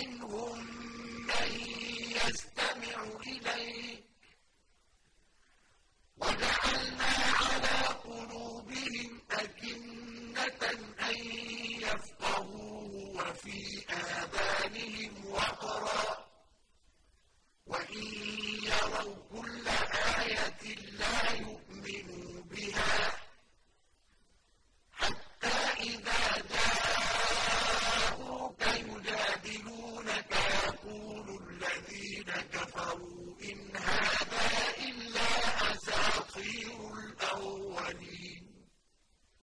وَمِنْهُم مَّن يَسْتَمِعُ إِلَيْكَ ۖ. وَجَعَلْنَا عَلَىٰ قُلُوبِهِمْ أَكِنَّةً أَن يَفْقَهُوهُ وَفِي آذَانِهِمْ وَقْرًا ۚ. وَإِن يَرَوْا الَّذِينَ كَفَرُوا إِنْ هَٰذَا إِلَّا أَسَاطِيرُ الْأَوَّلِينَ.